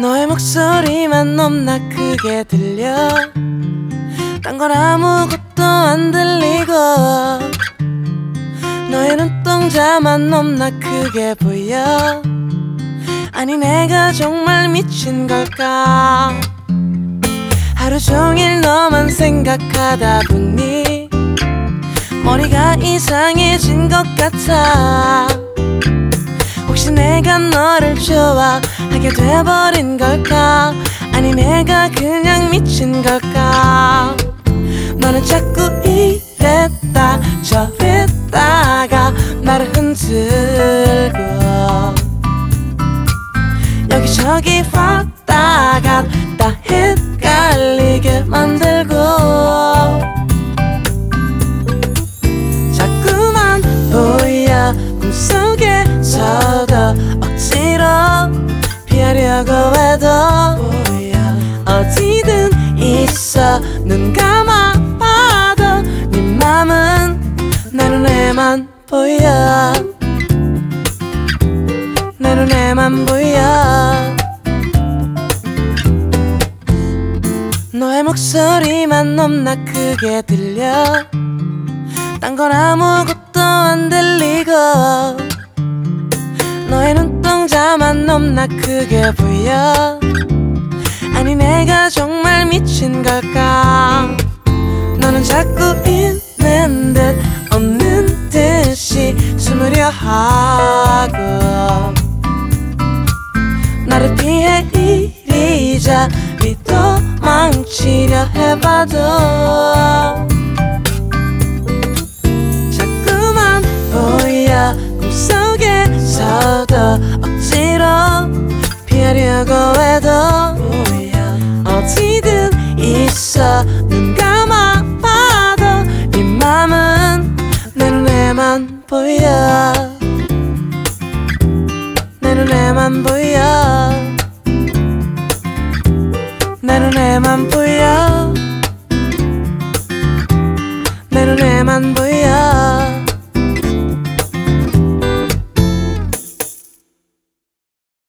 목소리만 넘나 크게 들려. 딴 건 아무것도 안 들리고. 너의 눈동자만 넘나 크게 보여. 아니 내가 정말 미친 걸까? 하루 종일 너만 생각하다 보니 머리가 이상해진 것 같아 좋아하게 돼버린 걸까? 아니 내가 그냥 미친 걸까? 너는 자꾸 이랬다 저랬다가 나를 흔들고. 여기저기 왔다 갔다 헷갈리게 만들고. 자꾸만 보여 꿈속에서도. 억지로 피하려고 해도 어디든 있어. 눈 감아 봐도 네 맘은 내 눈에만 보여. 내 눈에만 보여. 너의 목소리만 넘나 크게 들려. 딴 건 아무것도 안 들리고 넘나 크게 보여. 아니 내가 정말 미친 걸까? 너는 자꾸 있는 듯 없는 듯이 숨으려 하고. 나를 피해 이리저리 도망치려 해봐도. 자꾸만 보여 꿈속에서도 보여 어디든 있어. 눈 감아 봐도 네 맘은 내 눈에만 보여. 내 눈에만 보여. 내 눈에만 보여